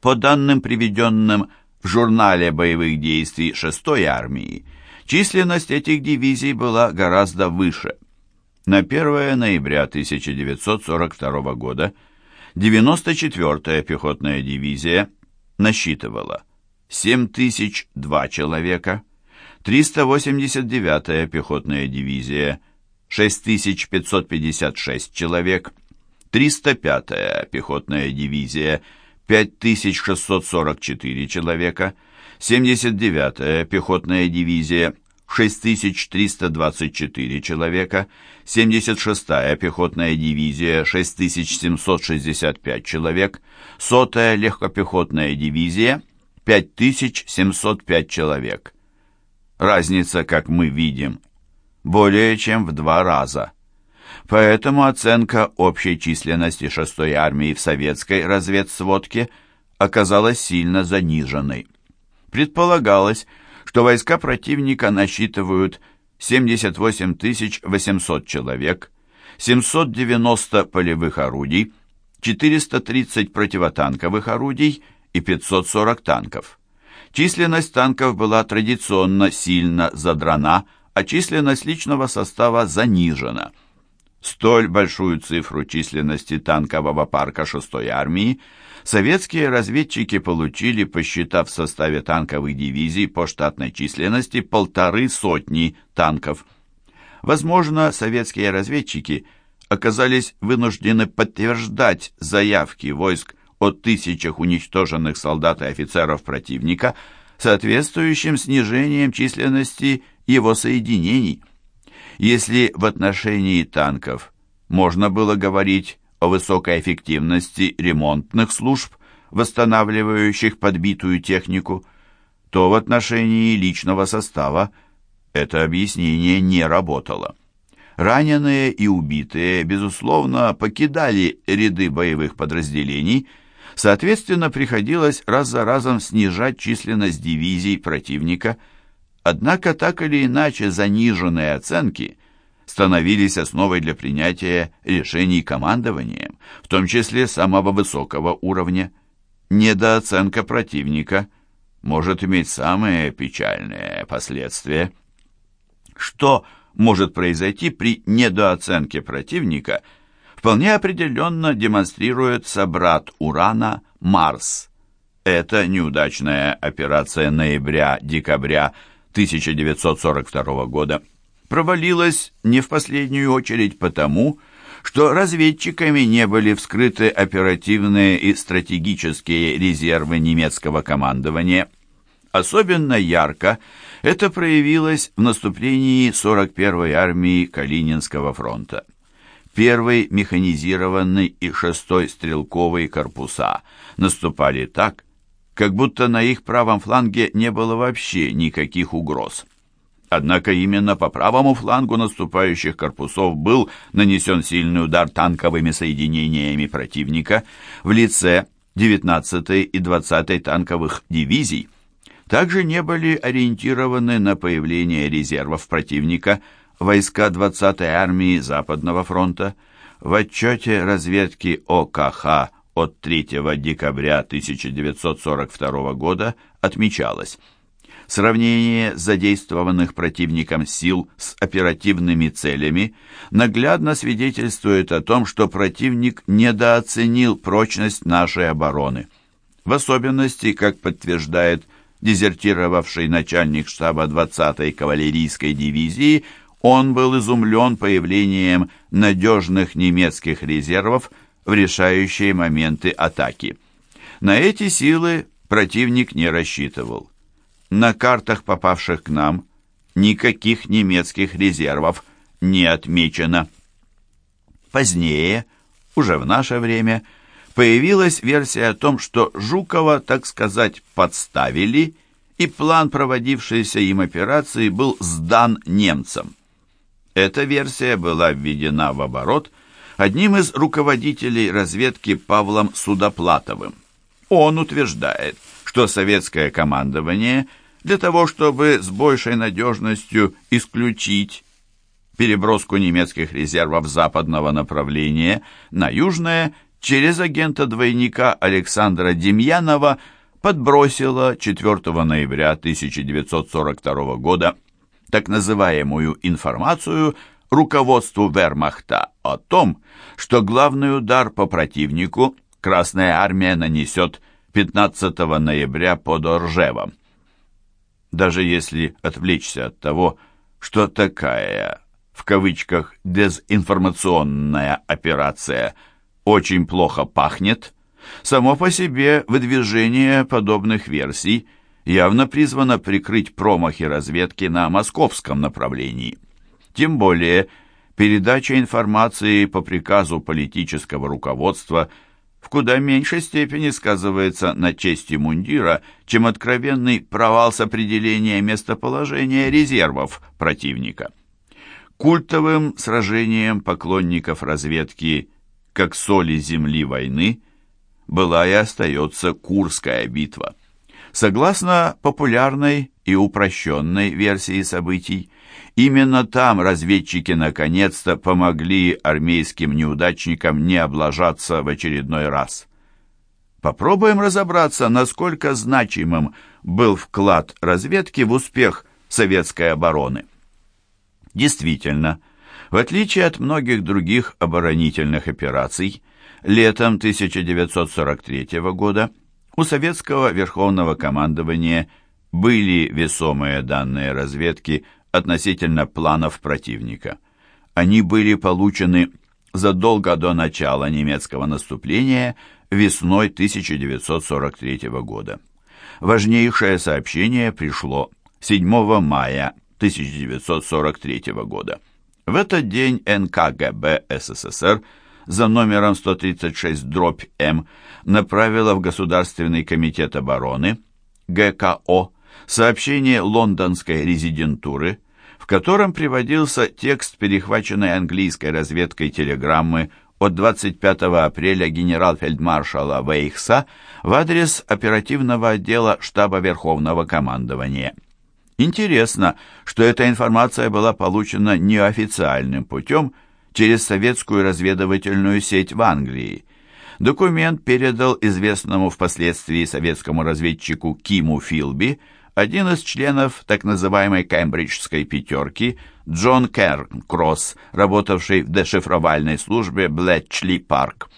По данным, приведенным в журнале боевых действий 6-й армии, численность этих дивизий была гораздо выше. На 1 ноября 1942 года 94-я пехотная дивизия насчитывала 7002 человека, 389-я пехотная дивизия 6556 человек, 305-я пехотная дивизия 5644 человека, 79-я пехотная дивизия 6324 человека, 76-я пехотная дивизия 6765 человек, 100-я легкопехотная дивизия 5705 человек. Разница, как мы видим, более чем в два раза. Поэтому оценка общей численности 6-й армии в советской разведсводке оказалась сильно заниженной. Предполагалось, что войска противника насчитывают 78 800 человек, 790 полевых орудий, 430 противотанковых орудий и 540 танков. Численность танков была традиционно сильно задрана, а численность личного состава занижена. Столь большую цифру численности танкового парка 6-й армии советские разведчики получили, посчитав в составе танковых дивизий по штатной численности полторы сотни танков. Возможно, советские разведчики оказались вынуждены подтверждать заявки войск о тысячах уничтоженных солдат и офицеров противника, соответствующим снижением численности его соединений. Если в отношении танков можно было говорить о высокой эффективности ремонтных служб, восстанавливающих подбитую технику, то в отношении личного состава это объяснение не работало. Раненые и убитые, безусловно, покидали ряды боевых подразделений, Соответственно, приходилось раз за разом снижать численность дивизий противника. Однако так или иначе заниженные оценки становились основой для принятия решений командованием, в том числе самого высокого уровня. Недооценка противника может иметь самые печальные последствия. Что может произойти при недооценке противника – вполне определенно демонстрирует собрат Урана Марс. Это неудачная операция ноября-декабря 1942 года провалилась не в последнюю очередь потому, что разведчиками не были вскрыты оперативные и стратегические резервы немецкого командования. Особенно ярко это проявилось в наступлении 41-й армии Калининского фронта. Первый механизированный и шестой стрелковый корпуса наступали так, как будто на их правом фланге не было вообще никаких угроз. Однако именно по правому флангу наступающих корпусов был нанесен сильный удар танковыми соединениями противника в лице 19-й и 20-й танковых дивизий. Также не были ориентированы на появление резервов противника – войска 20-й армии Западного фронта в отчете разведки ОКХ от 3 декабря 1942 года отмечалось Сравнение задействованных противником сил с оперативными целями наглядно свидетельствует о том, что противник недооценил прочность нашей обороны. В особенности, как подтверждает дезертировавший начальник штаба 20-й кавалерийской дивизии он был изумлен появлением надежных немецких резервов в решающие моменты атаки. На эти силы противник не рассчитывал. На картах, попавших к нам, никаких немецких резервов не отмечено. Позднее, уже в наше время, появилась версия о том, что Жукова, так сказать, подставили, и план проводившейся им операции был сдан немцам. Эта версия была введена в оборот одним из руководителей разведки Павлом Судоплатовым. Он утверждает, что советское командование для того, чтобы с большей надежностью исключить переброску немецких резервов западного направления на южное, через агента-двойника Александра Демьянова подбросила 4 ноября 1942 года так называемую информацию руководству вермахта о том, что главный удар по противнику Красная Армия нанесет 15 ноября под Оржевом. Даже если отвлечься от того, что такая, в кавычках, дезинформационная операция очень плохо пахнет, само по себе выдвижение подобных версий явно призвано прикрыть промахи разведки на московском направлении. Тем более, передача информации по приказу политического руководства – в куда меньшей степени сказывается на чести мундира, чем откровенный провал с определения местоположения резервов противника. Культовым сражением поклонников разведки как соли земли войны была и остается Курская битва. Согласно популярной и упрощенной версии событий, Именно там разведчики наконец-то помогли армейским неудачникам не облажаться в очередной раз. Попробуем разобраться, насколько значимым был вклад разведки в успех советской обороны. Действительно, в отличие от многих других оборонительных операций, летом 1943 года у советского верховного командования были весомые данные разведки – относительно планов противника. Они были получены задолго до начала немецкого наступления весной 1943 года. Важнейшее сообщение пришло 7 мая 1943 года. В этот день НКГБ СССР за номером 136-М направила в Государственный комитет обороны ГКО сообщение лондонской резидентуры, в котором приводился текст перехваченной английской разведкой телеграммы от 25 апреля генерал-фельдмаршала Вейхса в адрес оперативного отдела штаба Верховного командования. Интересно, что эта информация была получена неофициальным путем через советскую разведывательную сеть в Англии. Документ передал известному впоследствии советскому разведчику Киму Филби – один из членов так называемой «Кембриджской пятерки» Джон Керн-Кросс, работавший в дешифровальной службе Блетчли Парк.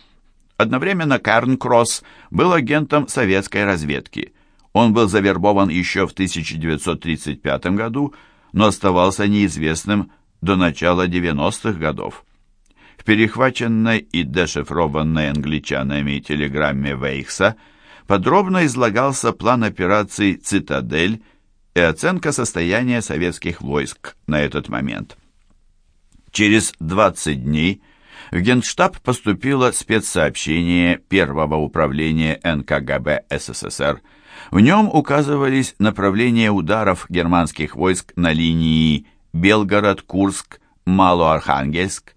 Одновременно Керн-Кросс был агентом советской разведки. Он был завербован еще в 1935 году, но оставался неизвестным до начала 90-х годов. В перехваченной и дешифрованной англичанами телеграмме Вейхса – подробно излагался план операции «Цитадель» и оценка состояния советских войск на этот момент. Через 20 дней в Генштаб поступило спецсообщение Первого управления НКГБ СССР. В нем указывались направления ударов германских войск на линии Белгород-Курск, Малоархангельск.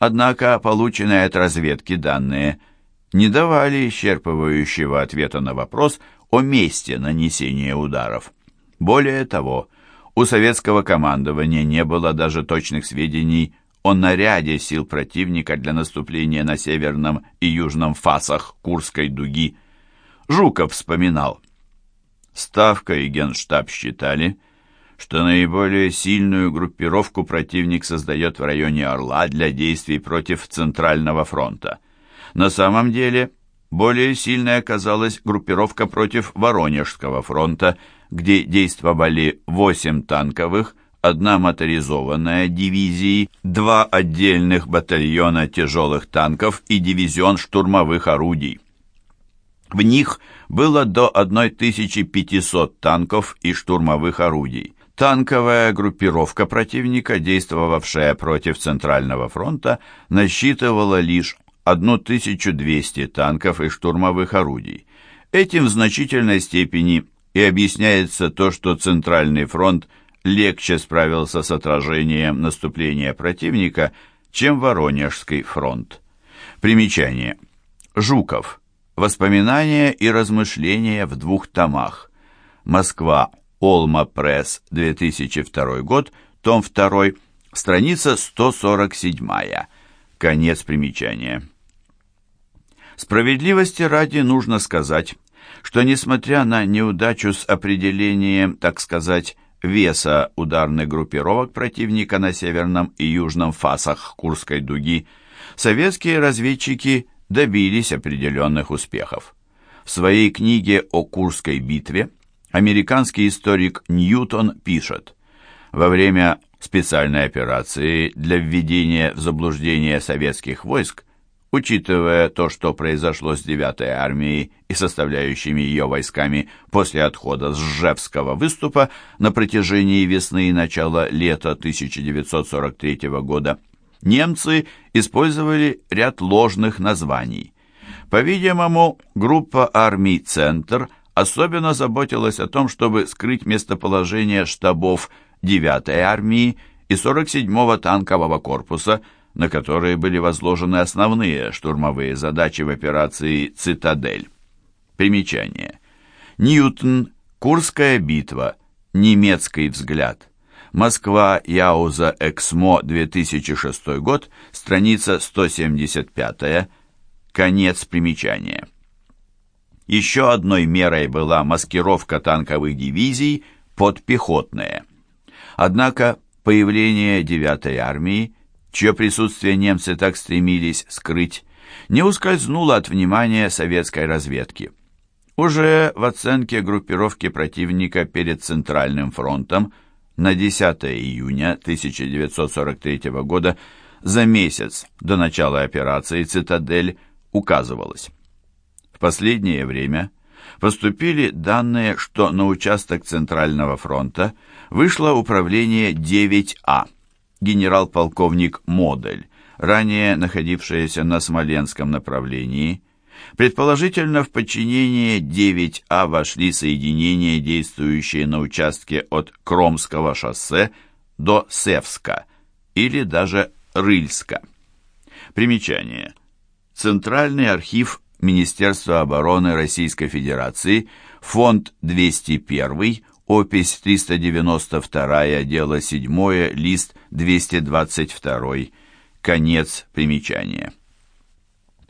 Однако полученные от разведки данные – не давали исчерпывающего ответа на вопрос о месте нанесения ударов. Более того, у советского командования не было даже точных сведений о наряде сил противника для наступления на северном и южном фасах Курской дуги. Жуков вспоминал. Ставка и Генштаб считали, что наиболее сильную группировку противник создает в районе Орла для действий против Центрального фронта – на самом деле, более сильной оказалась группировка против Воронежского фронта, где действовали 8 танковых, одна моторизованная дивизии, два отдельных батальона тяжелых танков и дивизион штурмовых орудий. В них было до 1500 танков и штурмовых орудий. Танковая группировка противника, действовавшая против Центрального фронта, насчитывала лишь 1200 танков и штурмовых орудий. Этим в значительной степени и объясняется то, что Центральный фронт легче справился с отражением наступления противника, чем Воронежский фронт. Примечание. Жуков. Воспоминания и размышления в двух томах. Москва. Олма Пресс, 2002 год, том 2, страница 147. Конец примечания. Справедливости ради нужно сказать, что несмотря на неудачу с определением, так сказать, веса ударных группировок противника на северном и южном фасах Курской дуги, советские разведчики добились определенных успехов. В своей книге о Курской битве американский историк Ньютон пишет, во время специальной операции для введения в заблуждение советских войск Учитывая то, что произошло с 9-й армией и составляющими ее войсками после отхода с Жевского выступа на протяжении весны и начала лета 1943 года, немцы использовали ряд ложных названий. По-видимому, группа армий «Центр» особенно заботилась о том, чтобы скрыть местоположение штабов 9-й армии и 47-го танкового корпуса – на которые были возложены основные штурмовые задачи в операции «Цитадель». Примечание. Ньютон, Курская битва, немецкий взгляд. Москва, Яуза, Эксмо, 2006 год, страница 175, конец примечания. Еще одной мерой была маскировка танковых дивизий под пехотные. Однако появление 9-й армии чье присутствие немцы так стремились скрыть, не ускользнуло от внимания советской разведки. Уже в оценке группировки противника перед Центральным фронтом на 10 июня 1943 года за месяц до начала операции «Цитадель» указывалось. В последнее время поступили данные, что на участок Центрального фронта вышло управление 9А – генерал-полковник Модель, ранее находившаяся на Смоленском направлении, предположительно в подчинение 9А вошли соединения, действующие на участке от Кромского шоссе до Севска или даже Рыльска. Примечание. Центральный архив Министерства обороны Российской Федерации, фонд 201, опись 392, дело 7, лист 222, конец примечания.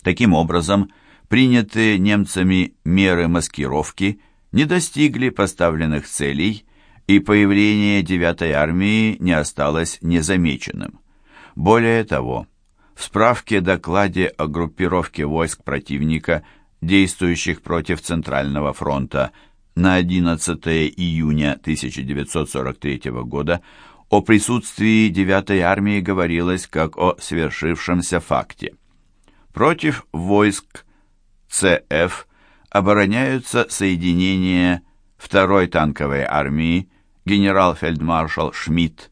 Таким образом, принятые немцами меры маскировки не достигли поставленных целей, и появление 9-й армии не осталось незамеченным. Более того, в справке-докладе о группировке войск противника, действующих против Центрального фронта на 11 июня 1943 года о присутствии 9-й армии говорилось как о свершившемся факте. Против войск ЦФ обороняются соединения 2-й танковой армии генерал-фельдмаршал Шмидт,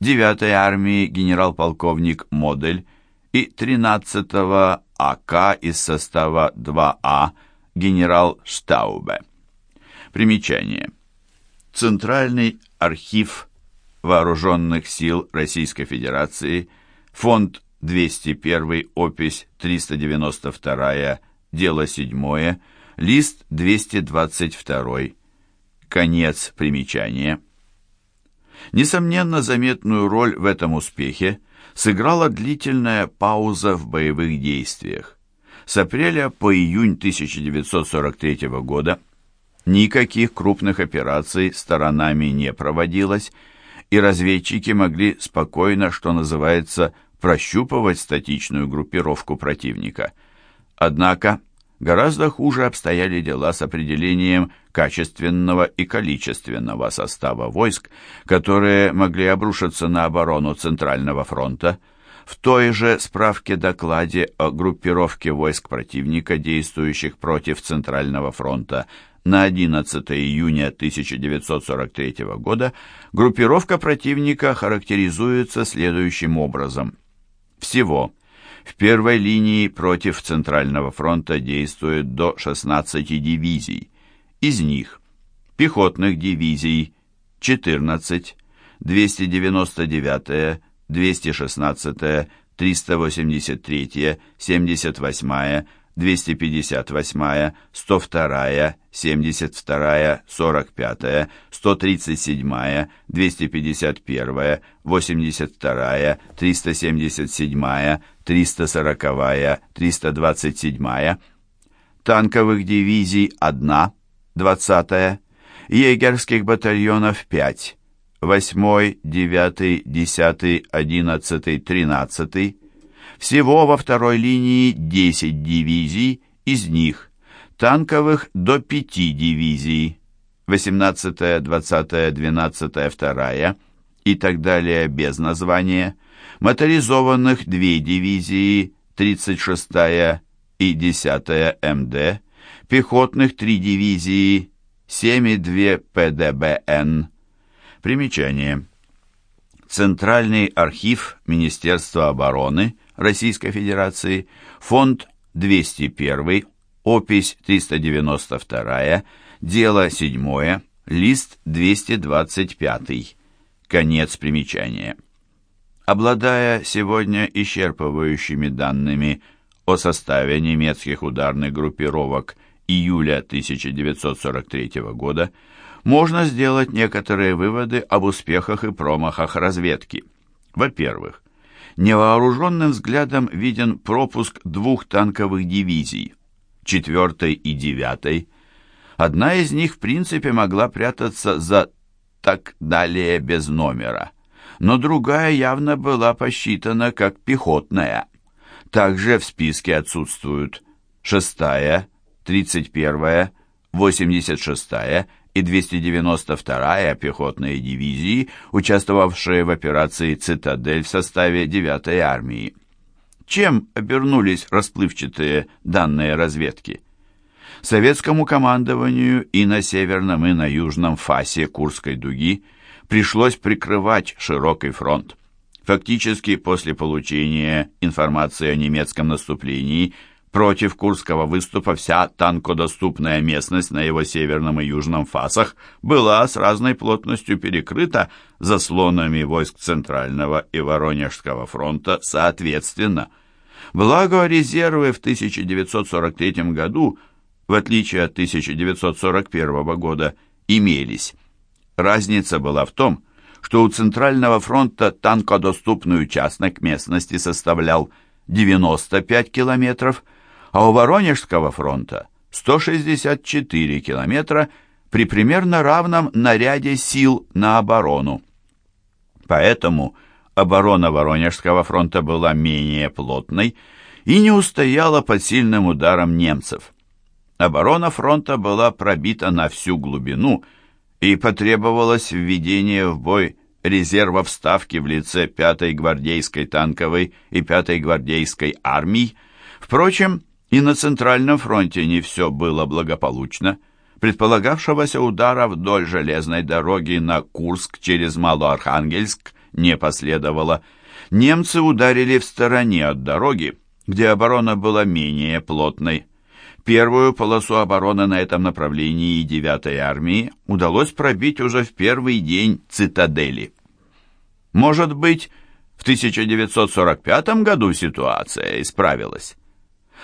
9-й армии генерал-полковник Модель и 13-го АК из состава 2А генерал Штаубе. Примечание. Центральный архив Вооруженных сил Российской Федерации, фонд 201, опись 392, дело 7, лист 222. Конец примечания. Несомненно, заметную роль в этом успехе сыграла длительная пауза в боевых действиях. С апреля по июнь 1943 года Никаких крупных операций сторонами не проводилось, и разведчики могли спокойно, что называется, прощупывать статичную группировку противника. Однако гораздо хуже обстояли дела с определением качественного и количественного состава войск, которые могли обрушиться на оборону Центрального фронта. В той же справке-докладе о группировке войск противника, действующих против Центрального фронта, на 11 июня 1943 года группировка противника характеризуется следующим образом. Всего в первой линии против Центрального фронта действует до 16 дивизий. Из них пехотных дивизий 14, 299, 216, 383, 78, 258, 102, 72, 45, 137, 251, 82, 377, 340-я, 327-я, танковых дивизий 1, 20-я, егерских батальонов 5, 8, 9, 10, 11, 13, всего во второй линии 10 дивизий, из них танковых до 5 дивизий, 18, 20, 12, 2 и так далее без названия, моторизованных 2 дивизии, 36-я и 10-я МД, пехотных 3 дивизии, 7,2 ПДБН. Примечание. Центральный архив Министерства обороны Российской Федерации, фонд 201, опись 392, дело 7, лист 225. Конец примечания. Обладая сегодня исчерпывающими данными о составе немецких ударных группировок июля 1943 года, можно сделать некоторые выводы об успехах и промахах разведки. Во-первых, невооруженным взглядом виден пропуск двух танковых дивизий, 4 и 9. Одна из них в принципе могла прятаться за так далее без номера, но другая явно была посчитана как пехотная. Также в списке отсутствуют 6-я, 31-я, 86-я и 292-я пехотные дивизии, участвовавшие в операции «Цитадель» в составе 9-й армии. Чем обернулись расплывчатые данные разведки? Советскому командованию и на северном, и на южном фасе Курской дуги пришлось прикрывать широкий фронт. Фактически после получения информации о немецком наступлении – Против Курского выступа вся танкодоступная местность на его северном и южном фасах была с разной плотностью перекрыта заслонами войск Центрального и Воронежского фронта соответственно. Благо резервы в 1943 году, в отличие от 1941 года, имелись. Разница была в том, что у Центрального фронта танкодоступный участок местности составлял 95 километров, а у Воронежского фронта 164 километра при примерно равном наряде сил на оборону. Поэтому оборона Воронежского фронта была менее плотной и не устояла под сильным ударом немцев. Оборона фронта была пробита на всю глубину и потребовалось введение в бой резервов Ставки в лице 5-й гвардейской танковой и 5-й гвардейской армий. Впрочем, и на Центральном фронте не все было благополучно. Предполагавшегося удара вдоль железной дороги на Курск через Малоархангельск не последовало. Немцы ударили в стороне от дороги, где оборона была менее плотной. Первую полосу обороны на этом направлении 9-й армии удалось пробить уже в первый день цитадели. Может быть, в 1945 году ситуация исправилась.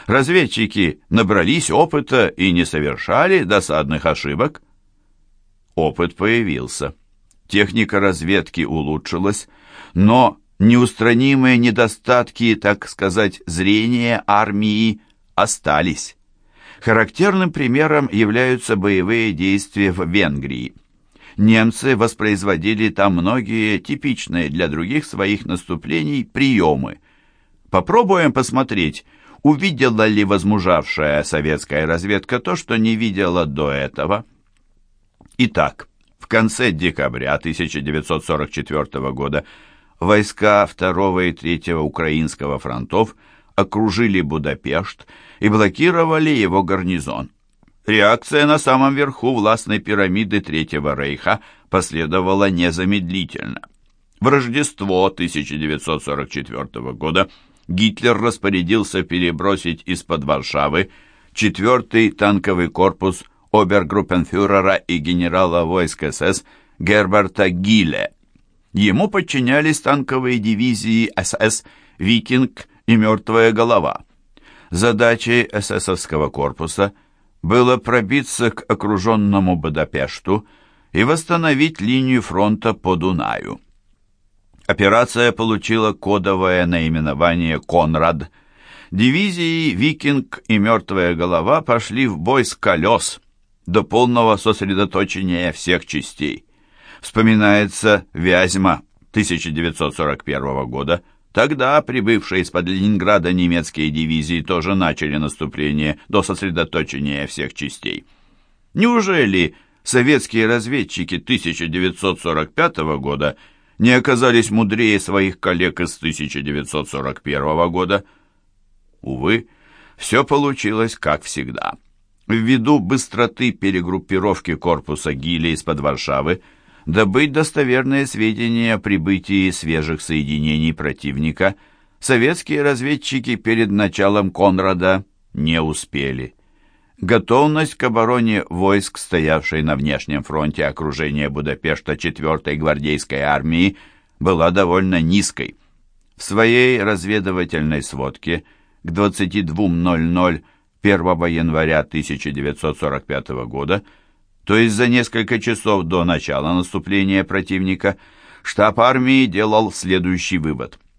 Разведчики набрались опыта и не совершали досадных ошибок. Опыт появился. Техника разведки улучшилась, но неустранимые недостатки, так сказать, зрения армии остались. Характерным примером являются боевые действия в Венгрии. Немцы воспроизводили там многие типичные для других своих наступлений приемы. Попробуем посмотреть, увидела ли возмужавшая советская разведка то, что не видела до этого. Итак, в конце декабря 1944 года войска 2 и 3 Украинского фронтов окружили Будапешт и блокировали его гарнизон. Реакция на самом верху властной пирамиды Третьего Рейха последовала незамедлительно. В Рождество 1944 года Гитлер распорядился перебросить из-под Варшавы 4-й танковый корпус обергруппенфюрера и генерала войск СС Герберта Гиле. Ему подчинялись танковые дивизии СС «Викинг» и «Мертвая голова». Задачей эсэсовского корпуса было пробиться к окруженному Будапешту и восстановить линию фронта по Дунаю. Операция получила кодовое наименование «Конрад». Дивизии «Викинг» и «Мертвая голова» пошли в бой с колес до полного сосредоточения всех частей. Вспоминается Вязьма 1941 года. Тогда прибывшие из-под Ленинграда немецкие дивизии тоже начали наступление до сосредоточения всех частей. Неужели советские разведчики 1945 года не оказались мудрее своих коллег из 1941 года? Увы, все получилось как всегда. Ввиду быстроты перегруппировки корпуса Гиля из-под Варшавы, добыть достоверные сведения о прибытии свежих соединений противника советские разведчики перед началом Конрада не успели. Готовность к обороне войск, стоявшей на внешнем фронте окружения Будапешта 4-й гвардейской армии, была довольно низкой. В своей разведывательной сводке – к 22.00 1 января 1945 года, то есть за несколько часов до начала наступления противника, штаб армии делал следующий вывод.